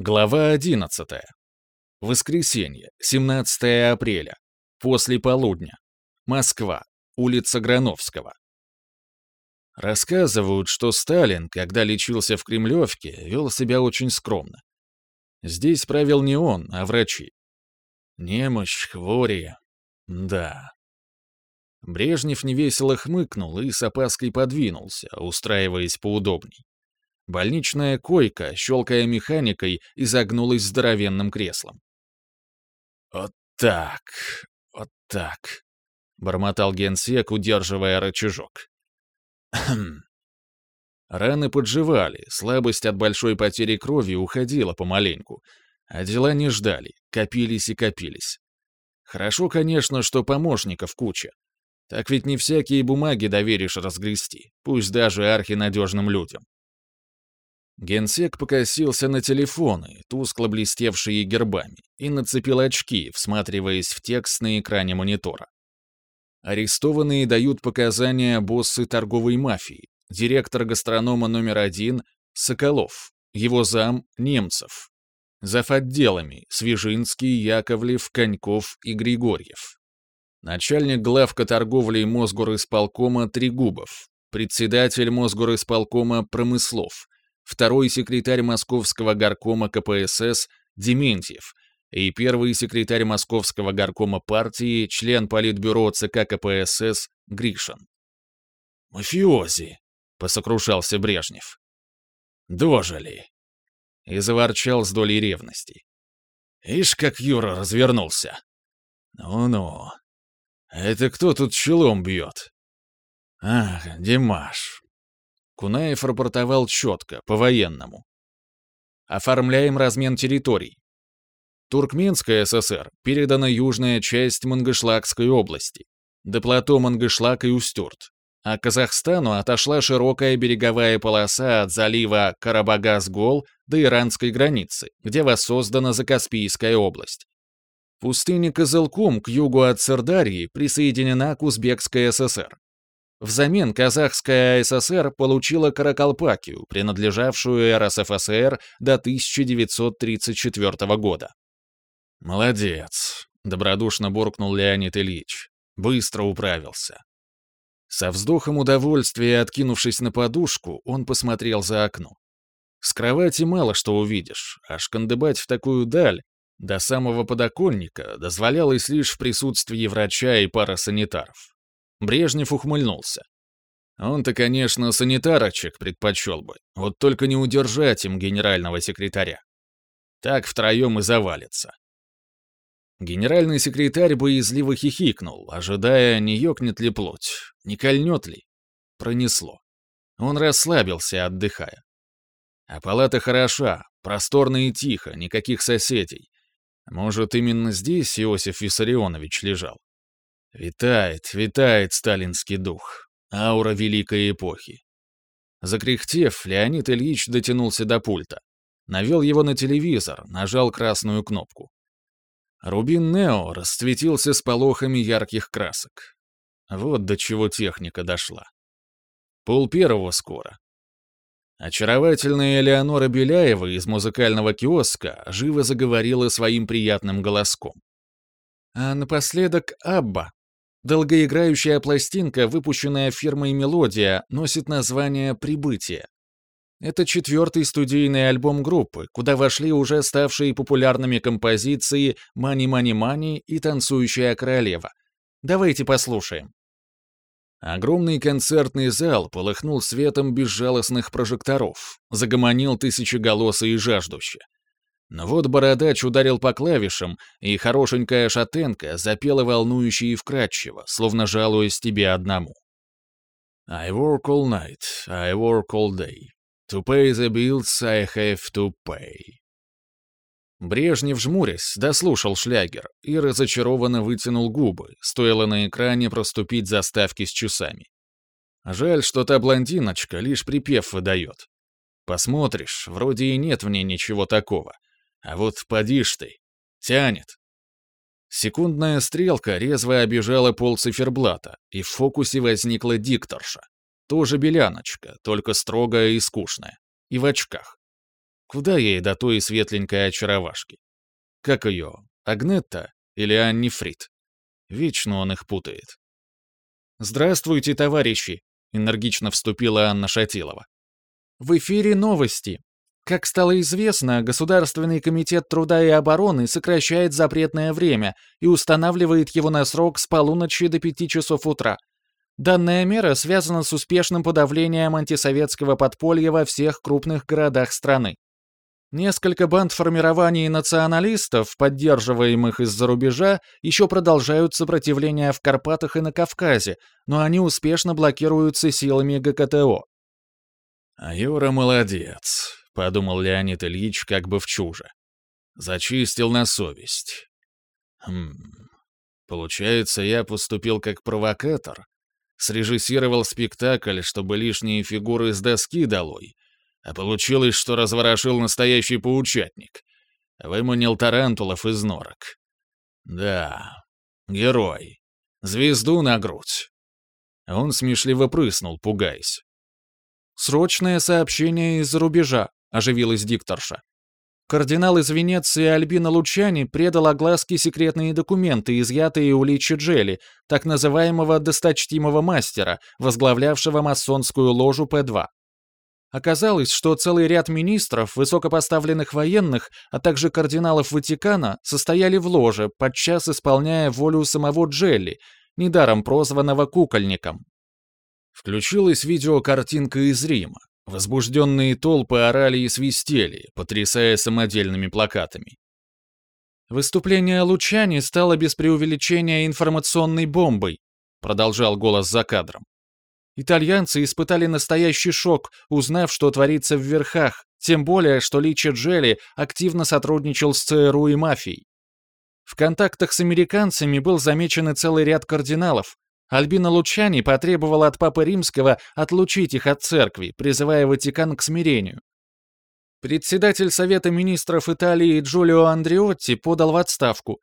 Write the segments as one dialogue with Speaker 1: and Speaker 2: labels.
Speaker 1: Глава 11. Воскресенье, 17 апреля. После полудня. Москва. Улица Грановского. Рассказывают, что Сталин, когда лечился в Кремлевке, вел себя очень скромно. Здесь правил не он, а врачи. Немощь, хвория. Да. Брежнев невесело хмыкнул и с опаской подвинулся, устраиваясь поудобней. Больничная койка, щелкая механикой, изогнулась здоровенным креслом. «Вот так, вот так», — бормотал генсек, удерживая рычажок. «Хм». Раны подживали, слабость от большой потери крови уходила помаленьку, а дела не ждали, копились и копились. Хорошо, конечно, что помощников куча. Так ведь не всякие бумаги доверишь разгрести, пусть даже архинадежным людям. Генсек покосился на телефоны, тускло блестевшие гербами, и нацепил очки, всматриваясь в текст на экране монитора. Арестованные дают показания боссы торговой мафии, директор гастронома номер один Соколов, его зам Немцев. Зав. отделами Свежинский, Яковлев, Коньков и Григорьев. Начальник главка торговли Мосгорисполкома Трегубов, председатель Мосгорисполкома Промыслов – второй секретарь Московского горкома КПСС Дементьев и первый секретарь Московского горкома партии, член политбюро ЦК КПСС Гришин. «Мафиози!» — посокрушался Брежнев. «Дожили!» — и заворчал с долей ревности. «Ишь, как Юра развернулся!» «Ну-ну, это кто тут челом бьет?» «Ах, Димаш, Кунаев рапортовал четко, по-военному. Оформляем размен территорий. Туркменская ССР передана южная часть Мангышлакской области, до плато Мангышлак и Устюрт, а Казахстану отошла широкая береговая полоса от залива Карабагас-Гол до иранской границы, где воссоздана Закаспийская область. Пустыня Козылкум к югу от Сырдарии присоединена к Узбекской ССР. Взамен Казахская ССР получила Каракалпакию, принадлежавшую РСФСР до 1934 года. «Молодец», — добродушно буркнул Леонид Ильич. Быстро управился. Со вздохом удовольствия, откинувшись на подушку, он посмотрел за окно. С кровати мало что увидишь, а шкандыбать в такую даль до самого подоконника дозволялось лишь в присутствии врача и пара санитаров. Брежнев ухмыльнулся. Он-то, конечно, санитарочек предпочел бы, вот только не удержать им генерального секретаря. Так втроем и завалится. Генеральный секретарь боязливо хихикнул, ожидая, не ёкнет ли плоть, не кольнет ли. Пронесло. Он расслабился, отдыхая. А палата хороша, просторно и тихо, никаких соседей. Может, именно здесь Иосиф Виссарионович лежал. Витает, витает сталинский дух, аура великой эпохи. Закряхтев, Леонид Ильич дотянулся до пульта. Навел его на телевизор, нажал красную кнопку. Рубин Нео расцветился с полохами ярких красок. Вот до чего техника дошла. Пол первого скоро. Очаровательная Элеонора Беляева из музыкального киоска живо заговорила своим приятным голоском. А напоследок Абба. Долгоиграющая пластинка, выпущенная фирмой «Мелодия», носит название «Прибытие». Это четвертый студийный альбом группы, куда вошли уже ставшие популярными композиции «Мани-мани-мани» и «Танцующая королева». Давайте послушаем. Огромный концертный зал полыхнул светом безжалостных прожекторов, загомонил тысячеголосый и жаждуще. Вот бородач ударил по клавишам, и хорошенькая шатенка запела волнующе и вкрадчиво, словно жалуясь тебе одному. I work all night, I work all day. To pay the bills I have to pay. Брежнев, жмурясь, дослушал шлягер и разочарованно вытянул губы, стоило на экране проступить заставки с часами. Жаль, что та блондиночка лишь припев выдает. Посмотришь, вроде и нет в ней ничего такого — а вот подишь ты. Тянет. Секундная стрелка резво обижала пол циферблата, и в фокусе возникла дикторша. Тоже беляночка, только строгая и скучная. И в очках. Куда ей до той светленькой очаровашки? Как ее? Агнетта или Анни Фрид? Вечно он их путает. «Здравствуйте, товарищи!» — энергично вступила Анна Шатилова. «В эфире новости. Как стало известно, Государственный комитет труда и обороны сокращает запретное время и устанавливает его на срок с полуночи до пяти часов утра. Данная мера связана с успешным подавлением антисоветского подполья во всех крупных городах страны. Несколько банд формирований националистов, поддерживаемых из-за рубежа, еще продолжают сопротивление в Карпатах и на Кавказе, но они успешно блокируются силами ГКТО. А «Юра молодец подумал Леонид Ильич как бы в чуже. Зачистил на совесть. Хм. Получается, я поступил как провокатор. Срежиссировал спектакль, чтобы лишние фигуры с доски долой. А получилось, что разворошил настоящий паучатник. Выманил тарантулов из норок. Да, герой. Звезду на грудь. Он смешливо прыснул, пугаясь.
Speaker 2: «Срочное сообщение из-за рубежа. — оживилась дикторша. Кардинал из Венеции Альбина Лучани предал огласке секретные документы, изъятые у Личи Джели, так называемого «досточтимого мастера», возглавлявшего масонскую ложу П-2. Оказалось, что целый ряд министров, высокопоставленных военных, а также кардиналов Ватикана состояли в ложе, подчас исполняя волю самого Джелли, недаром прозванного кукольником.
Speaker 1: Включилась видеокартинка из Рима. Возбужденные толпы орали и свистели, потрясая самодельными плакатами.
Speaker 2: «Выступление Лучани стало без преувеличения информационной бомбой», продолжал голос за кадром. Итальянцы испытали настоящий шок, узнав, что творится в верхах, тем более, что Личи Джелли активно сотрудничал с ЦРУ и мафией. В контактах с американцами был замечен целый ряд кардиналов, Альбина Лучани потребовала от Папы Римского отлучить их от церкви, призывая Ватикан к смирению. Председатель Совета министров Италии Джулио Андреотти подал в отставку.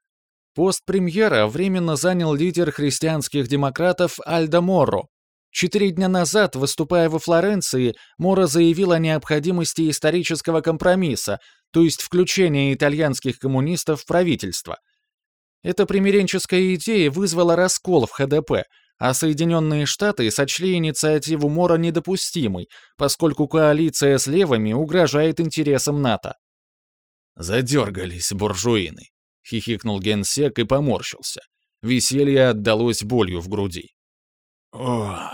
Speaker 2: Пост премьера временно занял лидер христианских демократов Альдо Морро. Четыре дня назад, выступая во Флоренции, Мора заявил о необходимости исторического компромисса, то есть включения итальянских коммунистов в правительство – эта примиренческая идея вызвала раскол в ХДП, а Соединенные Штаты сочли инициативу Мора недопустимой, поскольку коалиция с левыми угрожает интересам НАТО.
Speaker 1: «Задергались буржуины», — хихикнул генсек и поморщился. Веселье отдалось болью в груди. «Ох...»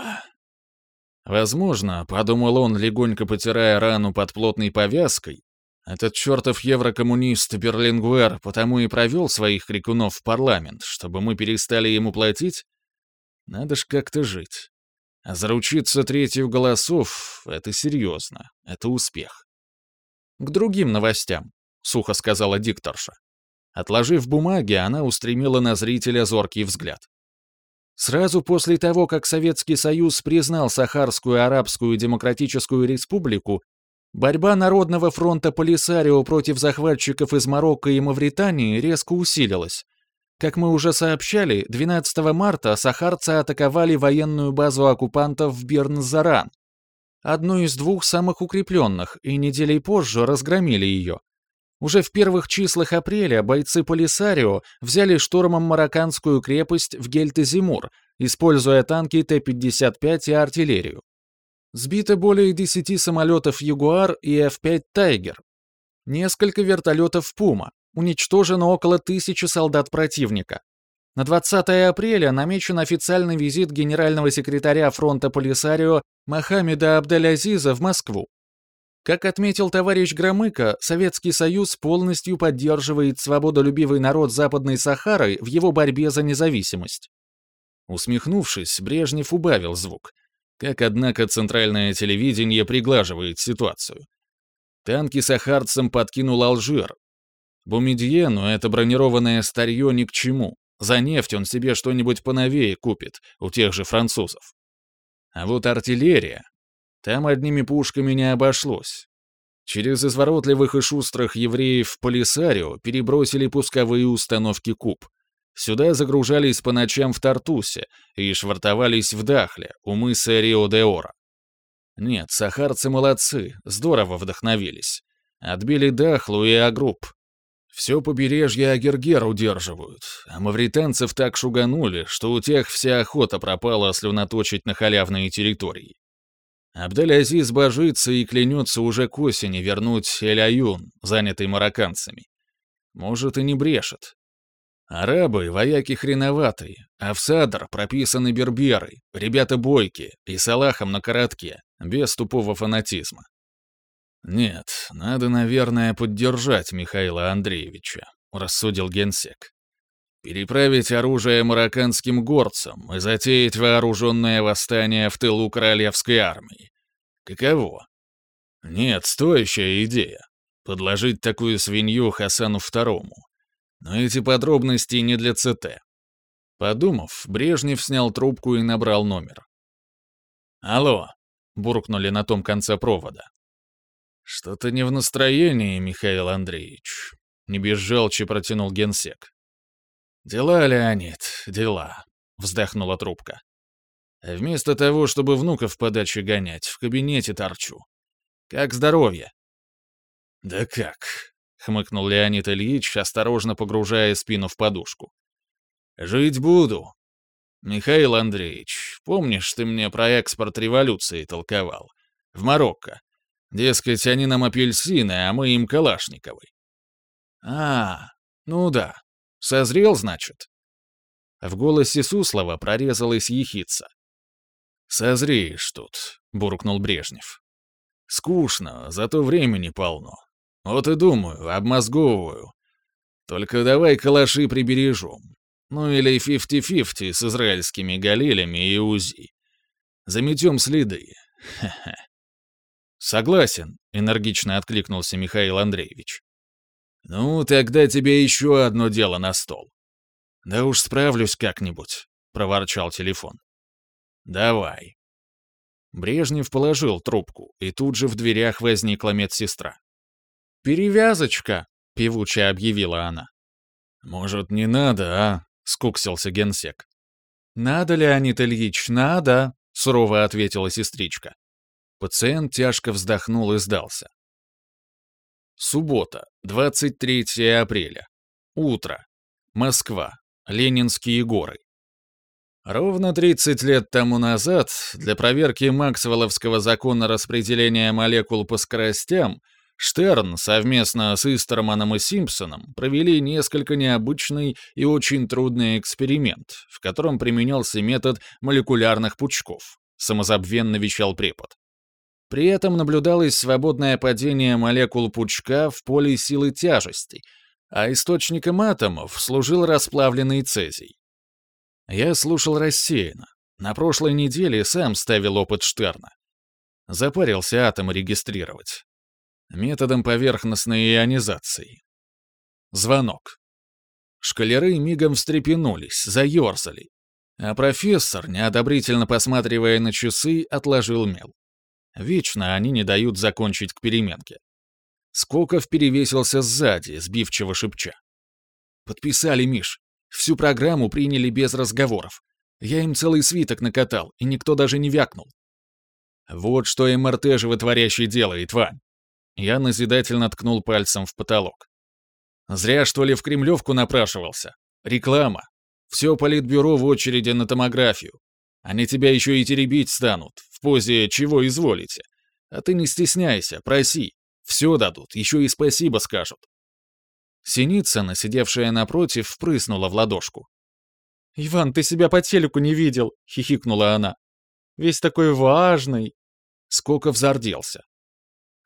Speaker 1: Возможно, подумал он, легонько потирая рану под плотной повязкой, этот чертов еврокоммунист Берлингуэр потому и провел своих крикунов в парламент, чтобы мы перестали ему платить? Надо ж как-то жить. А заручиться третью голосов — это серьезно, это успех.
Speaker 2: «К другим новостям», — сухо сказала дикторша.
Speaker 1: Отложив бумаги, она устремила на зрителя зоркий взгляд.
Speaker 2: Сразу после того, как Советский Союз признал Сахарскую Арабскую Демократическую Республику, Борьба Народного фронта Полисарио против захватчиков из Марокко и Мавритании резко усилилась. Как мы уже сообщали, 12 марта сахарцы атаковали военную базу оккупантов в Бернзаран, одну из двух самых укрепленных, и неделей позже разгромили ее. Уже в первых числах апреля бойцы Полисарио взяли штурмом марокканскую крепость в Гельтезимур, используя танки Т-55 и артиллерию. Сбито более 10 самолетов «Ягуар» и F-5 «Тайгер». Несколько вертолетов «Пума». Уничтожено около тысячи солдат противника. На 20 апреля намечен официальный визит генерального секретаря фронта Полисарио Мохаммеда Абдалязиза в Москву. Как отметил товарищ Громыко, Советский Союз полностью поддерживает свободолюбивый народ Западной Сахары в его борьбе за независимость.
Speaker 1: Усмехнувшись, Брежнев убавил звук, как, однако, центральное телевидение приглаживает ситуацию. Танки с сахарцам подкинул Алжир. Бумедьену это бронированное старье ни к чему. За нефть он себе что-нибудь поновее купит, у тех же французов. А вот артиллерия. Там одними пушками не обошлось. Через изворотливых и шустрых евреев в Полисарио перебросили пусковые установки «Куб», Сюда загружались по ночам в Тартусе и швартовались в Дахле, у мыса Рио-де-Ора. Нет, сахарцы молодцы, здорово вдохновились. Отбили Дахлу и Агрупп. Все побережье Агергер удерживают, а мавританцев так шуганули, что у тех вся охота пропала слюноточить на халявные территории. Абдель-Азиз божится и клянется уже к осени вернуть Эль-Аюн, занятый марокканцами. Может, и не брешет, Арабы — вояки хреноватые, а в Садр прописаны берберы, ребята бойки и салахом на коротке, без тупого фанатизма. «Нет, надо, наверное, поддержать Михаила Андреевича», — рассудил генсек. «Переправить оружие марокканским горцам и затеять вооруженное восстание в тылу королевской армии. Каково?» «Нет, стоящая идея. Подложить такую свинью Хасану Второму но эти подробности не для ЦТ. Подумав, Брежнев снял трубку и набрал номер. «Алло», — буркнули на том конце провода. «Что-то не в настроении, Михаил Андреевич», — не без жалчи протянул генсек. «Дела, Леонид, дела», — вздохнула трубка. «Вместо того, чтобы внуков подачи гонять, в кабинете торчу. Как здоровье?» «Да как?» — хмыкнул Леонид Ильич, осторожно погружая спину в подушку. «Жить буду. Михаил Андреевич, помнишь, ты мне про экспорт революции толковал? В Марокко. Дескать, они нам апельсины, а мы им калашниковы». «А, ну да. Созрел, значит?» В голосе Суслова прорезалась ехидца. «Созреешь тут», — буркнул Брежнев. «Скучно, зато времени полно. Вот и думаю, обмозговываю. Только давай калаши прибережем. Ну или 50-50 с израильскими галилями и УЗИ. Заметем следы. Ха -ха. Согласен, энергично откликнулся Михаил Андреевич. Ну, тогда тебе еще одно дело на стол. Да уж справлюсь как-нибудь, проворчал телефон. Давай. Брежнев положил трубку, и тут же в дверях возникла медсестра. «Перевязочка!» — певуче объявила она. «Может, не надо, а?» — скуксился генсек. «Надо, Леонид Ильич, надо!» — сурово ответила сестричка. Пациент тяжко вздохнул и сдался. Суббота, 23 апреля. Утро. Москва. Ленинские горы. Ровно 30 лет тому назад для проверки Максвелловского закона распределения молекул по скоростям Штерн совместно с Истерманом и Симпсоном провели несколько необычный и очень трудный эксперимент, в котором применялся метод молекулярных пучков, самозабвенно вещал препод. При этом наблюдалось свободное падение молекул пучка в поле силы тяжести, а источником атомов служил расплавленный цезий. Я слушал рассеянно. На прошлой неделе сам ставил опыт Штерна. Запарился атом регистрировать методом поверхностной ионизации. Звонок. Шкалеры мигом встрепенулись, заерзали, а профессор, неодобрительно посматривая на часы, отложил мел. Вечно они не дают закончить к переменке. Скоков перевесился сзади, сбивчиво шепча. «Подписали, Миш. Всю программу приняли без разговоров. Я им целый свиток накатал, и никто даже не вякнул». «Вот что МРТ животворящий делает, Вань!» Я назидательно ткнул пальцем в потолок. Зря, что ли, в Кремлевку напрашивался. Реклама. Все политбюро в очереди на томографию. Они тебя еще и теребить станут, в позе «чего изволите». А ты не стесняйся, проси. Все дадут, еще и спасибо скажут. Синицына, сидевшая напротив, впрыснула в ладошку. «Иван, ты себя по телеку не видел!» — хихикнула она. «Весь такой важный!» Скоков зарделся.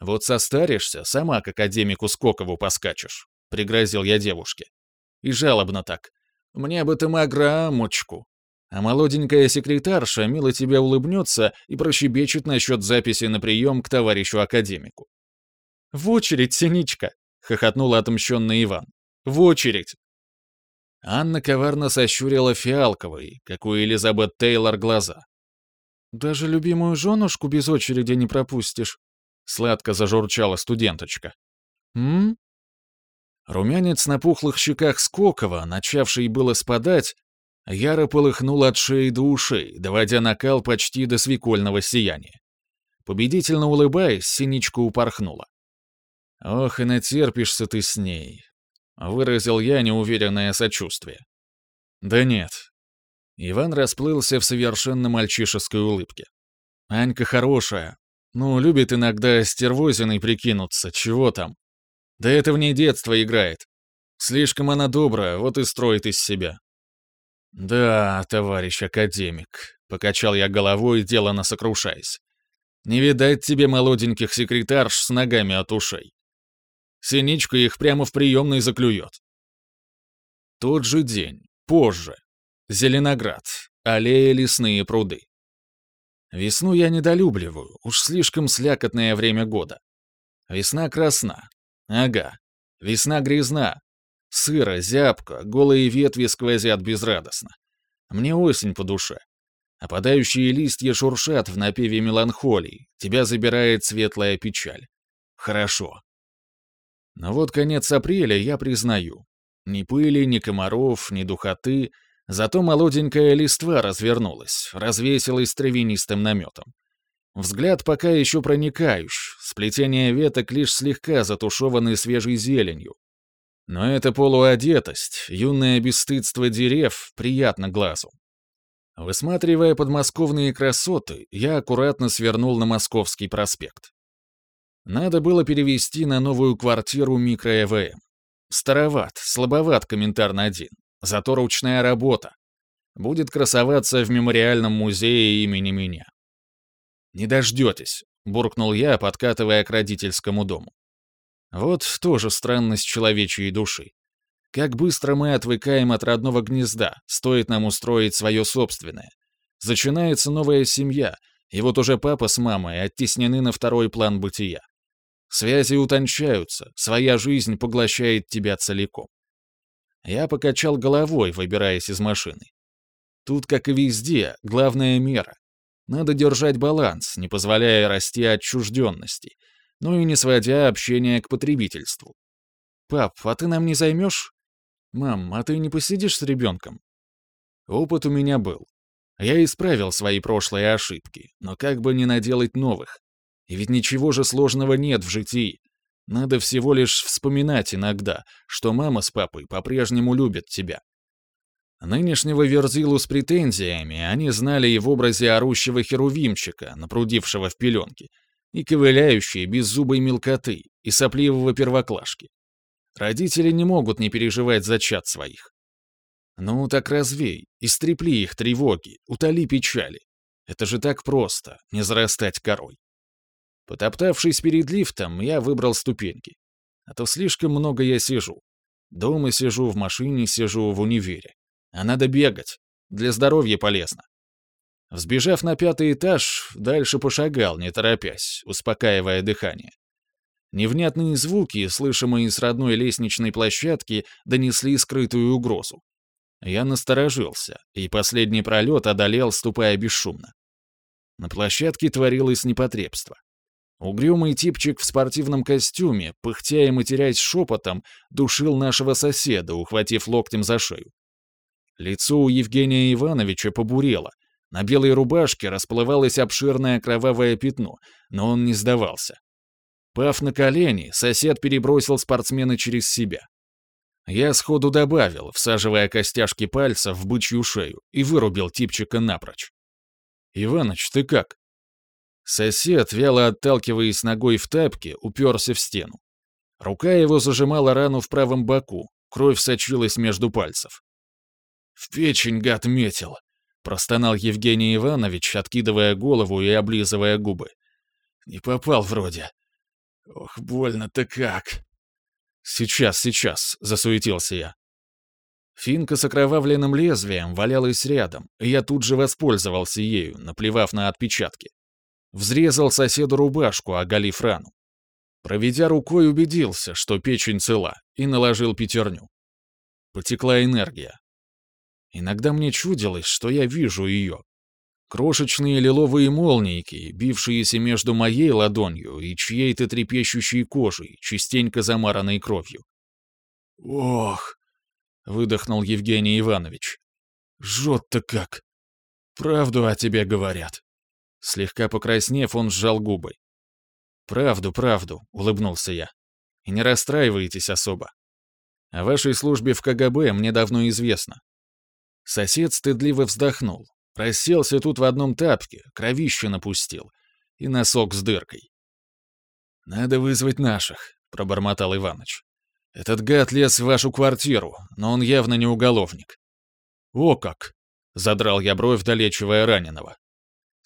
Speaker 1: «Вот состаришься, сама к академику Скокову поскачешь», — пригрозил я девушке. И жалобно так. «Мне бы ты маграмочку». А молоденькая секретарша мило тебе улыбнется и прощебечет насчет записи на прием к товарищу-академику. «В очередь, Синичка!» — хохотнул отомщенный Иван. «В очередь!» Анна коварно сощурила фиалковые, как у Элизабет Тейлор, глаза. «Даже любимую женушку без очереди не пропустишь», Сладко зажурчала студенточка. -м Румянец на пухлых щеках Скокова, начавший было спадать, яро полыхнул от шеи до ушей, доводя накал почти до свекольного сияния. Победительно улыбаясь, синичка упорхнула. «Ох, и натерпишься ты с ней», — выразил я неуверенное сочувствие. «Да нет». Иван расплылся в совершенно мальчишеской улыбке. «Анька хорошая, ну, любит иногда стервозиной прикинуться, чего там. Да это в ней детство играет. Слишком она добрая, вот и строит из себя. Да, товарищ академик, покачал я головой, делано сокрушаясь. Не видать тебе молоденьких секретарш с ногами от ушей. Синичка их прямо в приемной заклюет. Тот же день, позже. Зеленоград, аллея лесные пруды. Весну я недолюбливаю, уж слишком слякотное время года. Весна красна. Ага. Весна грязна. Сыро, зябко, голые ветви сквозят безрадостно. Мне осень по душе. Опадающие листья шуршат в напеве меланхолии, тебя забирает светлая печаль. Хорошо. Но вот конец апреля я признаю. Ни пыли, ни комаров, ни духоты — Зато молоденькая листва развернулась, развесилась травянистым наметом. Взгляд пока еще проникающ, сплетение веток лишь слегка затушеваны свежей зеленью. Но эта полуодетость, юное бесстыдство дерев приятно глазу. Высматривая подмосковные красоты, я аккуратно свернул на Московский проспект. Надо было перевести на новую квартиру микро-ЭВМ. Староват, слабоват комментар на один зато ручная работа. Будет красоваться в мемориальном музее имени меня. «Не дождетесь», — буркнул я, подкатывая к родительскому дому. Вот тоже странность человечьей души. Как быстро мы отвыкаем от родного гнезда, стоит нам устроить свое собственное. Зачинается новая семья, и вот уже папа с мамой оттеснены на второй план бытия. Связи утончаются, своя жизнь поглощает тебя целиком. Я покачал головой, выбираясь из машины. Тут, как и везде, главная мера. Надо держать баланс, не позволяя расти отчужденности, ну и не сводя общение к потребительству. «Пап, а ты нам не займешь?» «Мам, а ты не посидишь с ребенком?» Опыт у меня был. Я исправил свои прошлые ошибки, но как бы не наделать новых. И ведь ничего же сложного нет в житии. Надо всего лишь вспоминать иногда, что мама с папой по-прежнему любят тебя. Нынешнего Верзилу с претензиями они знали и в образе орущего херувимчика, напрудившего в пеленке, и ковыляющей беззубой мелкоты, и сопливого первоклашки. Родители не могут не переживать за чад своих. Ну так развей, истрепли их тревоги, утоли печали. Это же так просто, не зарастать корой. Потоптавшись перед лифтом, я выбрал ступеньки. А то слишком много я сижу. Дома сижу, в машине сижу, в универе. А надо бегать. Для здоровья полезно. Взбежав на пятый этаж, дальше пошагал, не торопясь, успокаивая дыхание. Невнятные звуки, слышимые с родной лестничной площадки, донесли скрытую угрозу. Я насторожился, и последний пролет одолел, ступая бесшумно. На площадке творилось непотребство. Угрюмый типчик в спортивном костюме, пыхтя и матерясь шепотом, душил нашего соседа, ухватив локтем за шею. Лицо у Евгения Ивановича побурело. На белой рубашке расплывалось обширное кровавое пятно, но он не сдавался. Пав на колени, сосед перебросил спортсмена через себя. Я сходу добавил, всаживая костяшки пальца в бычью шею, и вырубил типчика напрочь. «Иваныч, ты как?» Сосед, вяло отталкиваясь ногой в тапке, уперся в стену. Рука его зажимала рану в правом боку, кровь сочилась между пальцев. «В печень гад метил!» — простонал Евгений Иванович, откидывая голову и облизывая губы. «Не попал вроде. Ох, больно-то как!» «Сейчас, сейчас!» — засуетился я. Финка с окровавленным лезвием валялась рядом, и я тут же воспользовался ею, наплевав на отпечатки взрезал соседу рубашку, а оголив рану. Проведя рукой, убедился, что печень цела, и наложил пятерню. Потекла энергия. Иногда мне чудилось, что я вижу ее. Крошечные лиловые молнии, бившиеся между моей ладонью и чьей-то трепещущей кожей, частенько замаранной кровью. «Ох!» — выдохнул Евгений Иванович. «Жжет-то как! Правду о тебе говорят!» Слегка покраснев, он сжал губы. «Правду, правду», — улыбнулся я.
Speaker 2: «И не расстраивайтесь особо. О вашей службе в КГБ мне давно известно». Сосед стыдливо вздохнул. Расселся тут в одном тапке, кровище напустил. И носок с дыркой. «Надо вызвать наших», — пробормотал Иваныч. «Этот гад лез в вашу квартиру, но он явно не уголовник». «О как!» — задрал я бровь, долечивая раненого.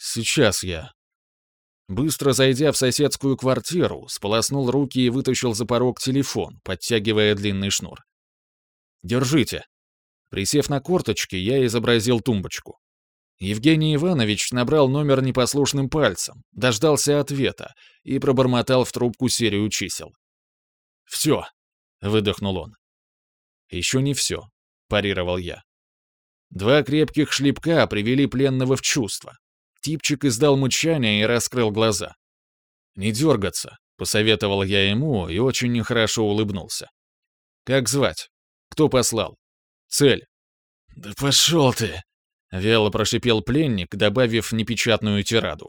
Speaker 2: Сейчас я. Быстро зайдя в соседскую квартиру, сполоснул руки и вытащил за порог телефон, подтягивая длинный шнур. «Держите». Присев на корточки, я изобразил тумбочку. Евгений Иванович набрал номер непослушным пальцем, дождался ответа и пробормотал в трубку серию чисел. «Все», — выдохнул он. «Еще не все», — парировал я. Два крепких шлепка привели пленного в чувство, Типчик издал мучание и раскрыл глаза. «Не дергаться», — посоветовал я ему и очень нехорошо улыбнулся. «Как звать? Кто послал? Цель?» «Да пошел ты!» — вяло прошипел пленник, добавив непечатную тираду.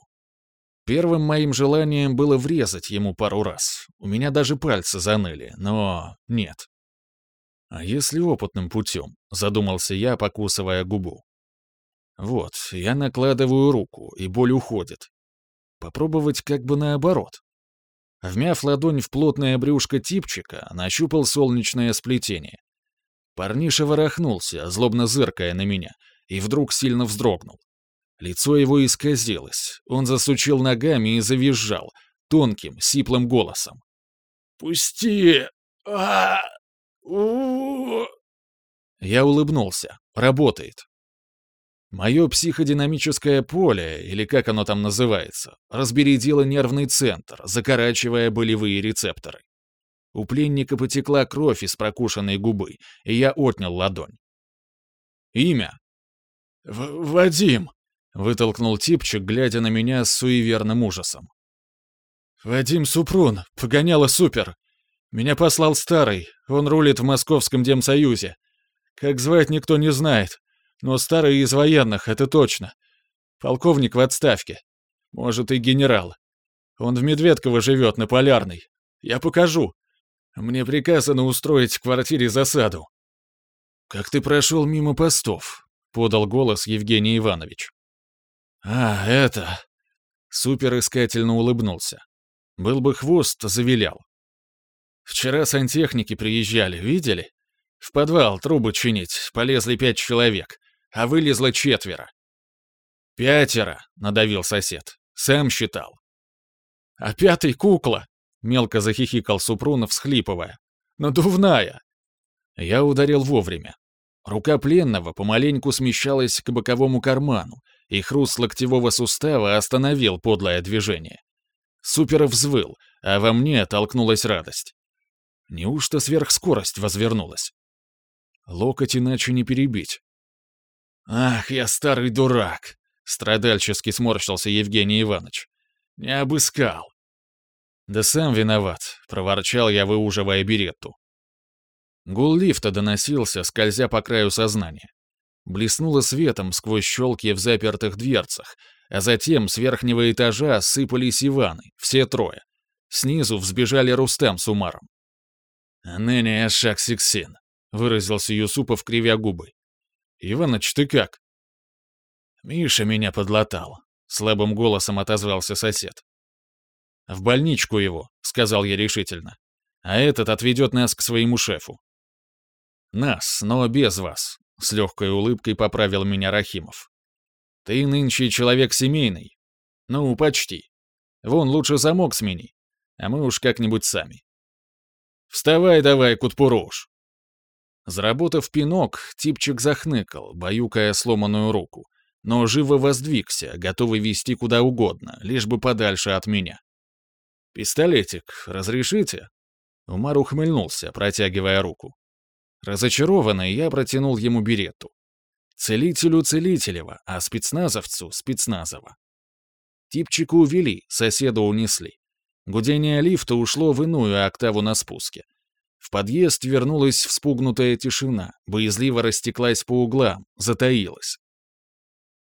Speaker 2: Первым моим желанием было врезать ему пару раз. У меня даже пальцы заныли, но нет. «А если опытным путем?» — задумался я, покусывая губу. Вот, я накладываю руку, и боль уходит. Попробовать как бы наоборот. Вмяв ладонь в плотное брюшко типчика, нащупал солнечное сплетение. Парниша ворохнулся, злобно зыркая на меня, и вдруг сильно вздрогнул. Лицо его исказилось, он засучил ногами и завизжал, тонким, сиплым голосом. «Пусти! а, -а, Я улыбнулся. Работает. Мое психодинамическое поле, или как оно там называется, разбередило нервный центр, закорачивая болевые рецепторы. У пленника потекла кровь из прокушенной губы, и я отнял ладонь. «Имя?» в «Вадим», — вытолкнул типчик, глядя на меня с суеверным ужасом. «Вадим Супрун, погоняло супер. Меня послал старый, он рулит в Московском Демсоюзе. Как звать никто не знает, но старый из военных, это точно. Полковник в отставке. Может, и генерал. Он в Медведково живет на Полярной. Я покажу. Мне приказано устроить в квартире засаду. «Как ты прошел мимо постов?» — подал голос Евгений Иванович. «А, это...» — Супер искательно улыбнулся. «Был бы хвост, завилял. Вчера сантехники приезжали, видели? В подвал трубы чинить полезли пять человек а вылезло четверо. «Пятеро», — надавил сосед. Сэм считал. «А пятый кукла», — мелко захихикал Супрунов, всхлипывая. Ну, «Надувная». Я ударил вовремя. Рука пленного помаленьку смещалась к боковому карману, и хруст локтевого сустава остановил подлое движение. Супер взвыл, а во мне толкнулась радость. Неужто сверхскорость возвернулась? Локоть иначе не перебить. «Ах, я старый дурак!» — страдальчески сморщился Евгений Иванович. «Не обыскал!» «Да сам виноват», — проворчал я, выуживая беретту. Гул лифта доносился, скользя по краю сознания. Блеснуло светом сквозь щелки в запертых дверцах, а затем с верхнего этажа сыпались Иваны, все трое. Снизу взбежали Рустам с Умаром. «А «Ныне Ашак Сиксин», — выразился Юсупов, кривя губы. «Иваныч, ты как?» Миша меня подлатал. Слабым голосом отозвался сосед. «В больничку его», — сказал я решительно. «А этот отведет нас к своему шефу». «Нас, но без вас», — с легкой улыбкой поправил меня Рахимов. «Ты нынче человек семейный. Ну, почти. Вон лучше замок смени, а мы уж как-нибудь сами». «Вставай давай, Кутпуруш!» Заработав пинок, типчик захныкал, баюкая сломанную руку, но живо воздвигся, готовый вести куда угодно, лишь бы подальше от меня. «Пистолетик, разрешите?» Умар ухмыльнулся, протягивая руку. Разочарованный, я протянул ему берету. Целителю Целителева, а спецназовцу — Спецназова. Типчика увели, соседа унесли. Гудение лифта ушло в иную октаву на спуске. В подъезд вернулась вспугнутая тишина, боязливо растеклась по углам, затаилась.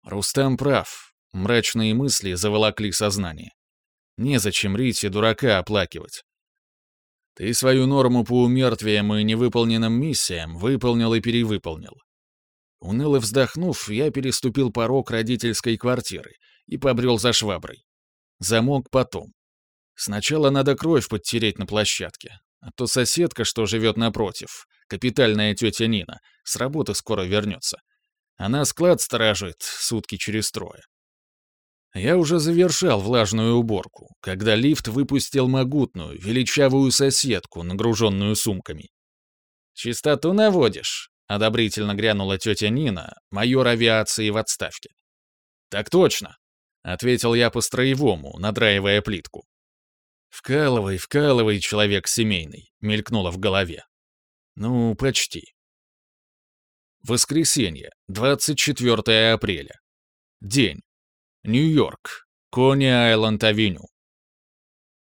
Speaker 2: Рустам прав. Мрачные мысли заволокли сознание. Незачем Рите дурака оплакивать.
Speaker 1: Ты свою норму по умертвиям и невыполненным миссиям выполнил и перевыполнил. Уныло вздохнув, я переступил порог родительской квартиры и побрел за шваброй. Замок потом. Сначала надо кровь подтереть на площадке, то соседка, что живет напротив, капитальная тетя Нина, с работы скоро вернется. Она склад сторожит сутки через трое. Я уже завершал влажную уборку, когда лифт выпустил могутную, величавую соседку, нагруженную сумками. «Чистоту наводишь», — одобрительно грянула тетя Нина, майор авиации в отставке. «Так точно», — ответил я по-строевому, надраивая плитку. Вкалывай, вкалывай, человек семейный, мелькнуло в голове. Ну, почти. Воскресенье, 24 апреля. День. Нью-Йорк, Кони-Айленд-Авеню.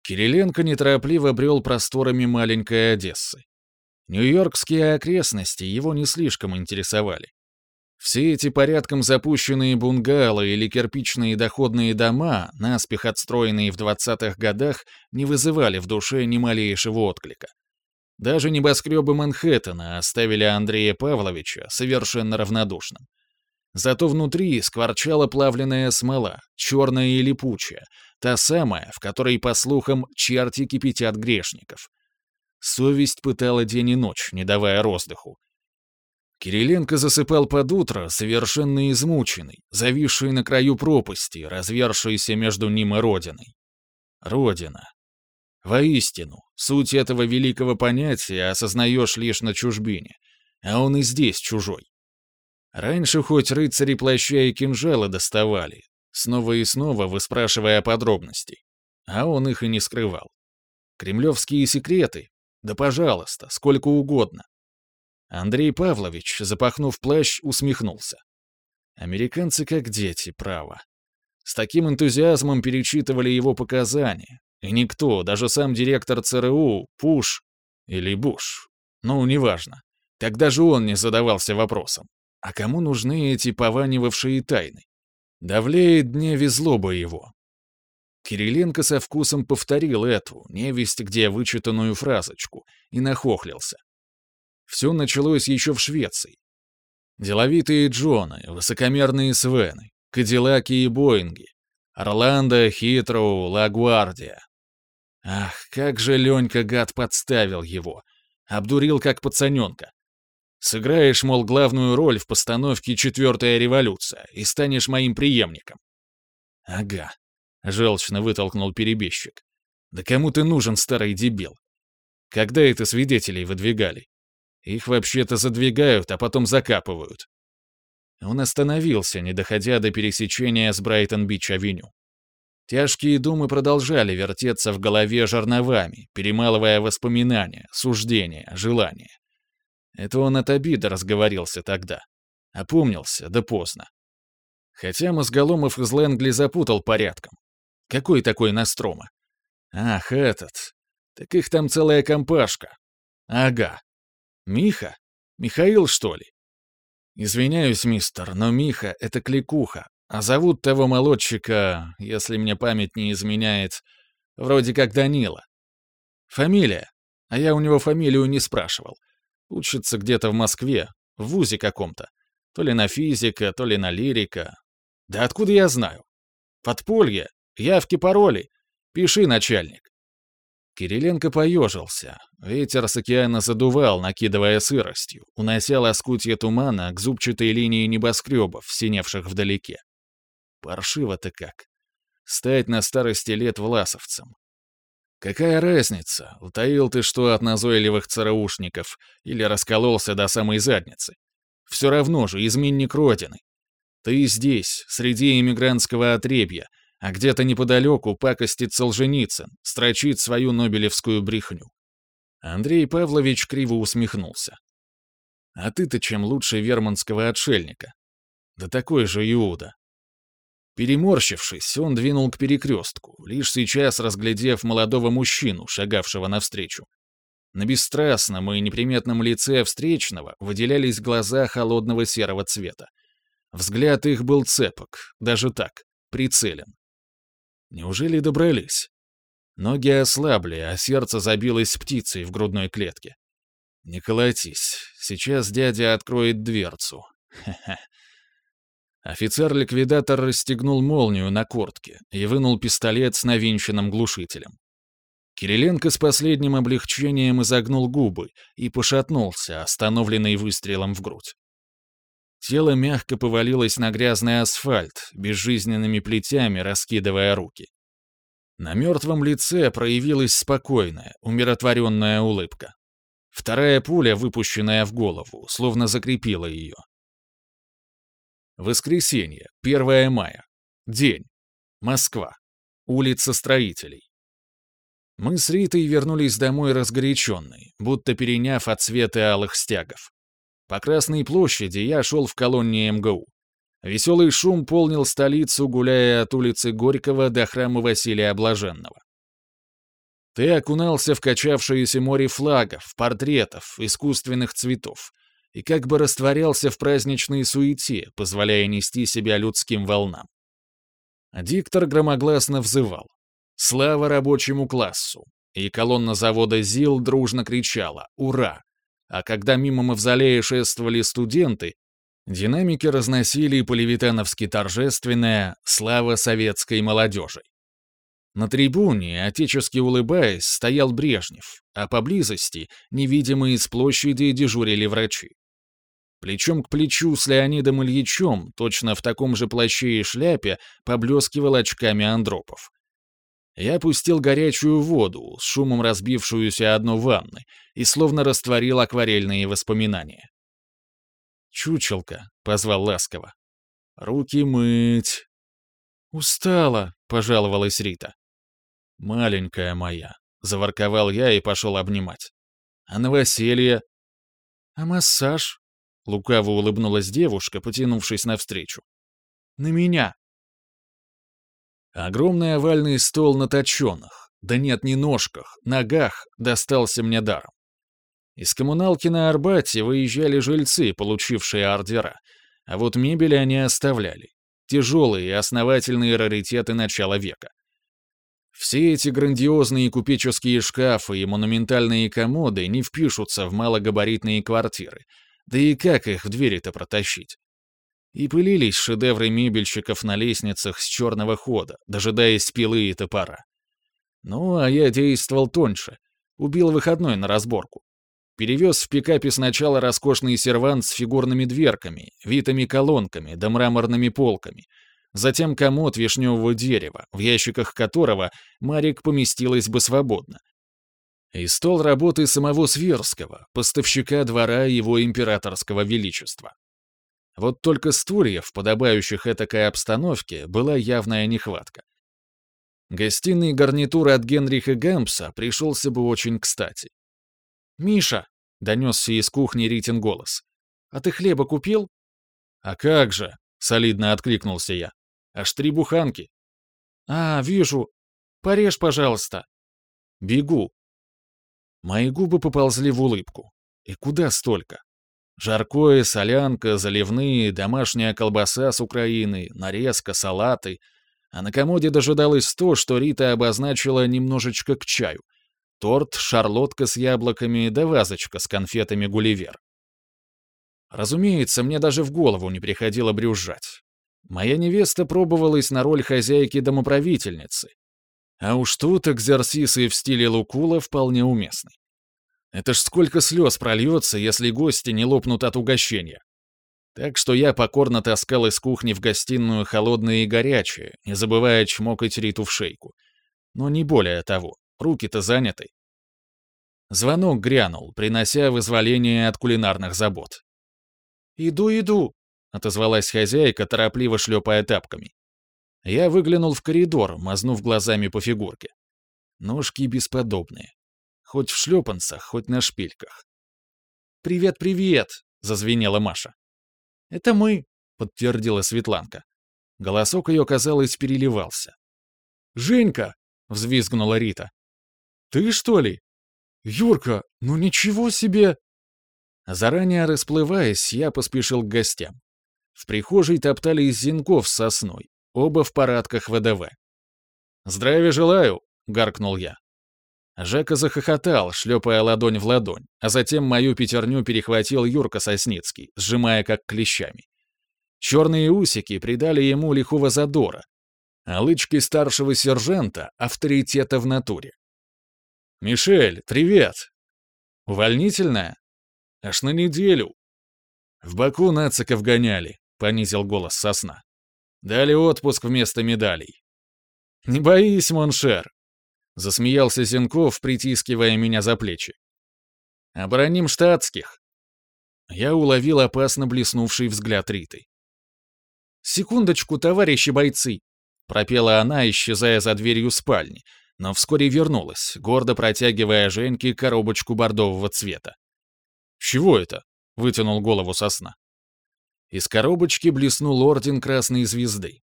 Speaker 1: Кириленко неторопливо брел просторами маленькой Одессы. Нью-Йоркские окрестности его не слишком интересовали. Все эти порядком запущенные бунгало или кирпичные доходные дома, наспех отстроенные в 20-х годах, не вызывали в душе ни малейшего отклика. Даже небоскребы Манхэттена оставили Андрея Павловича совершенно равнодушным. Зато внутри скворчала плавленная смола, черная и липучая, та самая, в которой, по слухам, черти кипятят грешников. Совесть пытала день и ночь, не давая роздыху, Кириленко засыпал под утро, совершенно измученный, зависший на краю пропасти, развершийся между ним и Родиной. Родина. Воистину, суть этого великого понятия осознаешь лишь на чужбине, а он и здесь чужой. Раньше хоть рыцари плаща и кинжала доставали, снова и снова выспрашивая подробности, а он их и не скрывал. Кремлевские секреты? Да пожалуйста, сколько угодно. Андрей Павлович, запахнув плащ, усмехнулся. Американцы как дети, право. С таким энтузиазмом перечитывали его показания. И никто, даже сам директор ЦРУ, Пуш или Буш, ну, неважно, тогда же он не задавался вопросом, а кому нужны эти пованивавшие тайны? Да в дне везло бы его. Кириленко со вкусом повторил эту, невесть где вычитанную фразочку, и нахохлился. Все началось еще в Швеции. Деловитые Джоны, высокомерные Свены, Кадиллаки и Боинги, Орландо, Хитроу, Лагуардия. Ах, как же Ленька, гад, подставил его. Обдурил, как пацаненка. Сыграешь, мол, главную роль в постановке «Четвертая революция» и станешь моим преемником. Ага, — желчно вытолкнул перебежчик. Да кому ты нужен, старый дебил? Когда это свидетелей выдвигали? Их вообще-то задвигают, а потом закапывают. Он остановился, не доходя до пересечения с Брайтон-Бич-авеню. Тяжкие думы продолжали вертеться в голове жерновами, перемалывая воспоминания, суждения, желания. Это он от обиды разговорился тогда. Опомнился, да поздно. Хотя Мозголомов из Лэнгли запутал порядком. Какой такой Настрома? Ах, этот. Так их там целая компашка. Ага. Миха? Михаил, что ли?» «Извиняюсь, мистер, но Миха — это кликуха, а зовут того молодчика, если мне память не изменяет, вроде как Данила. Фамилия? А я у него фамилию не спрашивал. Учится где-то в Москве, в вузе каком-то. То ли на физика, то ли на лирика. Да откуда я знаю? Подполье, явки, пароли. Пиши, начальник. Кириленко поежился. Ветер с океана задувал, накидывая сыростью, унося лоскутье тумана к зубчатой линии небоскребов, синевших вдалеке. Паршиво-то как. Стать на старости лет власовцем. Какая разница, утаил ты что от назойливых цараушников или раскололся до самой задницы. Все равно же изменник Родины. Ты здесь, среди эмигрантского отребья, а где-то неподалеку пакостит Солженицын, строчит свою нобелевскую брехню. Андрей Павлович криво усмехнулся. «А ты-то чем лучше верманского отшельника? Да такой же Иуда!» Переморщившись, он двинул к перекрестку, лишь сейчас разглядев молодого мужчину, шагавшего навстречу. На бесстрастном и неприметном лице встречного выделялись глаза холодного серого цвета. Взгляд их был цепок, даже так, прицелен. Неужели добрались? Ноги ослабли, а сердце забилось птицей в грудной клетке. Не колотись, сейчас дядя откроет дверцу. Офицер-ликвидатор расстегнул молнию на куртке и вынул пистолет с навинченным глушителем. Кириленко с последним облегчением изогнул губы и пошатнулся, остановленный выстрелом в грудь. Тело мягко повалилось на грязный асфальт, безжизненными плетями раскидывая руки. На мертвом лице проявилась спокойная, умиротворенная улыбка. Вторая пуля, выпущенная в голову, словно закрепила ее. Воскресенье, 1 мая. День. Москва. Улица Строителей. Мы с Ритой вернулись домой разгоряченные, будто переняв от цвета алых стягов по Красной площади я шел в колонне МГУ. Веселый шум полнил столицу, гуляя от улицы Горького до храма Василия Блаженного. Ты окунался в качавшееся море флагов, портретов, искусственных цветов и как бы растворялся в праздничной суете, позволяя нести себя людским волнам. Диктор громогласно взывал «Слава рабочему классу!» и колонна завода ЗИЛ дружно кричала «Ура!» а когда мимо мавзолея шествовали студенты, динамики разносили полевитановски торжественное «Слава советской молодежи». На трибуне, отечески улыбаясь, стоял Брежнев, а поблизости, невидимые с площади, дежурили врачи. Плечом к плечу с Леонидом Ильичем, точно в таком же плаще и шляпе, поблескивал очками Андропов. Я пустил горячую воду, с шумом разбившуюся одну ванны, и словно растворил акварельные воспоминания. «Чучелка», — позвал ласково. «Руки мыть». «Устала», — пожаловалась Рита. «Маленькая моя», — заворковал я и пошел обнимать. «А новоселье?» «А массаж?» — лукаво улыбнулась девушка, потянувшись навстречу. «На меня!» Огромный овальный стол на точенных, да нет, не ножках, ногах достался мне даром. Из коммуналки на Арбате выезжали жильцы, получившие ордера, а вот мебель они оставляли. Тяжелые и основательные раритеты начала века. Все эти грандиозные купеческие шкафы и монументальные комоды не впишутся в малогабаритные квартиры. Да и как их в двери-то протащить? и пылились шедевры мебельщиков на лестницах с черного хода, дожидаясь пилы и топора. Ну, а я действовал тоньше. Убил выходной на разборку. Перевез в пикапе сначала роскошный сервант с фигурными дверками, витыми колонками да мраморными полками, затем комод вишневого дерева, в ящиках которого Марик поместилась бы свободно, и стол работы самого Сверского, поставщика двора его императорского величества. Вот только стульев в подобающих этакой обстановке была явная нехватка. Гостиный гарнитур от Генриха Гэмпса пришелся бы очень кстати. «Миша!» — донесся из кухни Ритин голос. «А ты хлеба купил?» «А как же!» — солидно откликнулся я. «Аж три буханки!» «А, вижу! Порежь, пожалуйста!» «Бегу!» Мои губы поползли в улыбку. И куда столько? Жаркое, солянка, заливные, домашняя колбаса с Украины, нарезка, салаты. А на комоде дожидалось то, что Рита обозначила немножечко к чаю. Торт, шарлотка с яблоками да вазочка с конфетами гулливер. Разумеется, мне даже в голову не приходило брюзжать. Моя невеста пробовалась на роль хозяйки-домоправительницы. А уж тут экзерсисы в стиле Лукула вполне уместны. Это ж сколько слез прольется, если гости не лопнут от угощения. Так что я покорно таскал из кухни в гостиную холодные и горячие, не забывая чмокать Риту в шейку. Но не более того, руки-то заняты. Звонок грянул, принося вызволение от кулинарных забот. «Иду, иду!» — отозвалась хозяйка, торопливо шлепая тапками. Я выглянул в коридор, мазнув глазами по фигурке. Ножки бесподобные, хоть в шлепанцах, хоть на шпильках. «Привет, привет!» — зазвенела Маша. «Это мы!» — подтвердила Светланка. Голосок ее, казалось, переливался. «Женька!» — взвизгнула Рита. «Ты что ли?» «Юрка, ну ничего себе!» Заранее расплываясь, я поспешил к гостям. В прихожей топтались зенков с сосной, оба в парадках ВДВ. «Здравия желаю!»
Speaker 2: — гаркнул я. Жека захохотал, шлепая ладонь в ладонь, а затем мою пятерню перехватил Юрка Сосницкий, сжимая как клещами. Черные усики придали ему лихого задора, а лычки старшего сержанта — авторитета в натуре. «Мишель, привет!» «Увольнительная?» «Аж на неделю!» «В Баку нациков гоняли», — понизил голос сосна. «Дали отпуск вместо медалей». «Не боись, mon cher», Засмеялся Зенков, притискивая меня за плечи. «Обороним штатских!» Я уловил опасно блеснувший взгляд Риты. «Секундочку, товарищи бойцы!» — пропела она, исчезая за дверью спальни, но вскоре вернулась, гордо протягивая Женьке коробочку бордового цвета. «Чего это?» — вытянул голову сосна. Из коробочки блеснул орден Красной Звезды.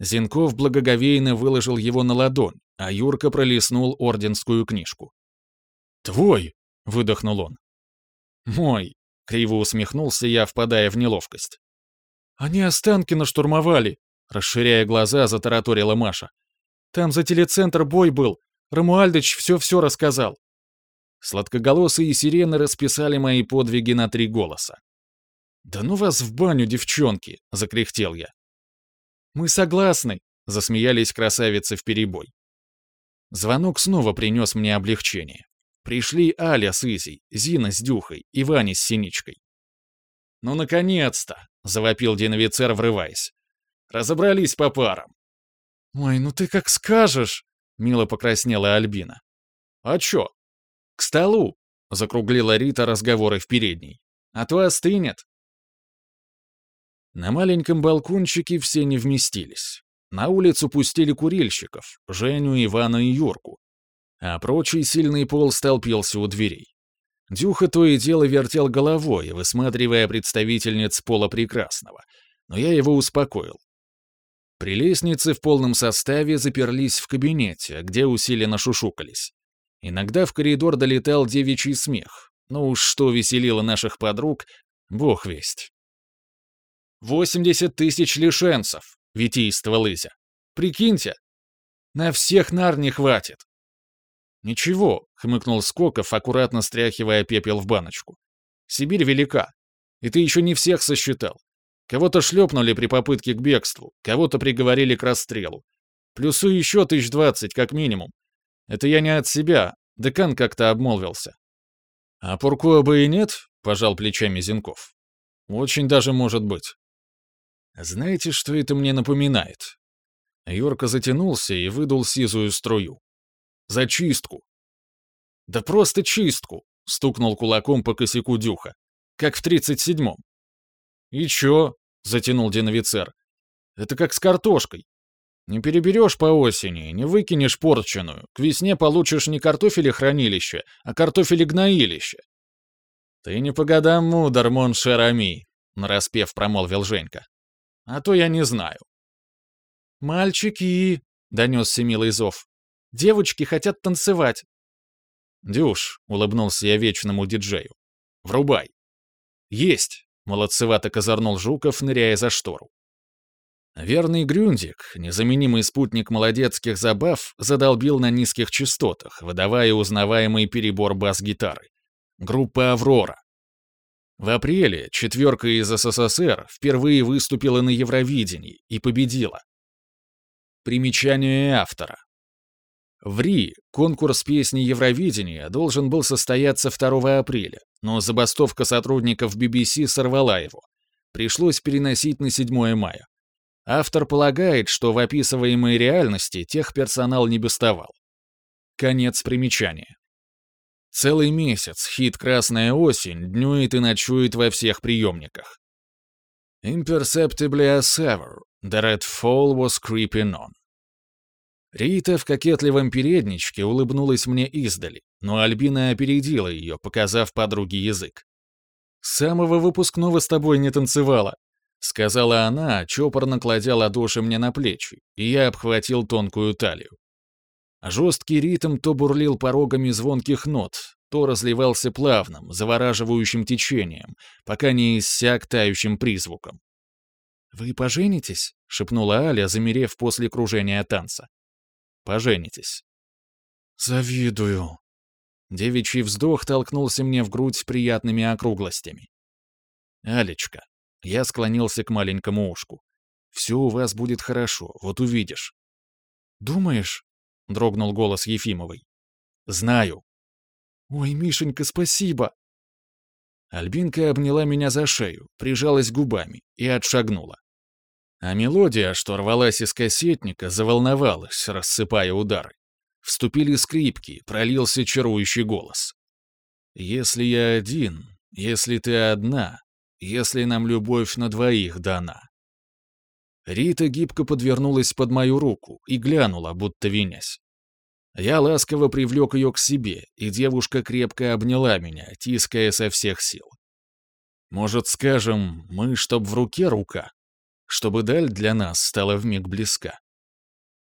Speaker 2: Зинков благоговейно выложил его на ладонь, а Юрка пролистнул орденскую книжку. «Твой!» — выдохнул он. «Мой!» — криво усмехнулся я, впадая в неловкость. «Они останки наштурмовали!» — расширяя глаза, затараторила Маша. «Там за телецентр бой был. Рамуальдыч все-все рассказал». Сладкоголосые и сирены расписали мои подвиги на три голоса. «Да ну вас в баню, девчонки!» — закряхтел я. «Мы согласны!» — засмеялись красавицы в перебой. Звонок снова принес мне облегчение. Пришли Аля с Изей, Зина с Дюхой и Ваня с Синичкой. «Ну, наконец-то!» — завопил диновицер, врываясь. «Разобрались по парам». «Ой, ну ты как скажешь!» — мило покраснела Альбина. «А чё?» «К столу!» — закруглила Рита разговоры в передней. «А то остынет!» На маленьком балкончике все не вместились. На улицу пустили курильщиков, Женю, Ивана и Юрку. А прочий сильный пол столпился у дверей. Дюха то и дело вертел головой, высматривая представительниц пола прекрасного, но я его успокоил. При лестнице в полном составе заперлись в кабинете, где усиленно шушукались. Иногда в коридор долетал девичий смех, Ну уж что веселило наших подруг, бог весть. 80 тысяч лишенцев, витийствовал Изя. Прикиньте, на всех нар не хватит. Ничего, хмыкнул Скоков, аккуратно стряхивая пепел в баночку. Сибирь велика, и ты еще не всех сосчитал. Кого-то шлепнули при попытке к бегству, кого-то приговорили к расстрелу. Плюсу еще тысяч двадцать, как минимум. Это я не от себя, декан как-то обмолвился. А Пуркуа бы и нет, пожал плечами Зинков. Очень даже может быть. «Знаете, что это мне напоминает?» Юрка затянулся и выдул сизую струю. Зачистку. «Да просто чистку!» — стукнул кулаком по косяку Дюха. «Как в тридцать седьмом». «И чё?» — затянул диновицер. «Это как с картошкой. Не переберешь по осени, не выкинешь порченую. К весне получишь не картофелехранилище, а картофелегноилище». «Ты не по годам мудр, Моншерами», — нараспев промолвил Женька а то я не знаю». «Мальчики!» — донесся милый зов. «Девочки хотят танцевать!» «Дюш!» — улыбнулся я вечному диджею. «Врубай!» «Есть!» — молодцевато козырнул Жуков, ныряя за штору. Верный Грюндик, незаменимый спутник молодецких забав, задолбил на низких частотах, выдавая узнаваемый перебор бас-гитары. Группа «Аврора». В апреле четверка из СССР впервые выступила на Евровидении и победила. Примечание автора. В Ри конкурс песни Евровидения должен был состояться 2 апреля, но забастовка сотрудников BBC сорвала его. Пришлось переносить на 7 мая. Автор полагает, что в описываемой реальности тех персонал не бастовал. Конец примечания. Целый месяц хит «Красная осень» днюет и ночует во всех приемниках. Imperceptibly as ever, the red fall was creeping on. Рита в кокетливом передничке улыбнулась мне издали, но Альбина опередила ее, показав подруге язык. «С самого выпускного с тобой не танцевала», — сказала она, чопорно кладя ладоши мне на плечи, и я обхватил тонкую талию а Жесткий ритм то бурлил порогами звонких нот, то разливался плавным, завораживающим течением, пока не иссяк тающим призвуком. «Вы поженитесь?» — шепнула Аля, замерев после кружения танца. «Поженитесь». «Завидую». Девичий вздох толкнулся мне в грудь с приятными округлостями.
Speaker 1: «Алечка», — я склонился к маленькому ушку, — «все у вас будет хорошо, вот увидишь».
Speaker 2: «Думаешь?» Дрогнул голос Ефимовой.
Speaker 1: «Знаю».
Speaker 2: «Ой, Мишенька, спасибо!»
Speaker 1: Альбинка обняла меня за шею, прижалась губами и отшагнула. А мелодия, что рвалась из кассетника, заволновалась, рассыпая удары. Вступили скрипки, пролился чарующий голос. «Если я один, если ты одна, если нам любовь на двоих дана, Рита гибко подвернулась под мою руку и глянула, будто винясь. Я ласково привлек ее к себе, и девушка крепко обняла меня, тиская со всех сил. Может, скажем, мы, чтоб в руке рука, чтобы даль для нас стала вмиг близка.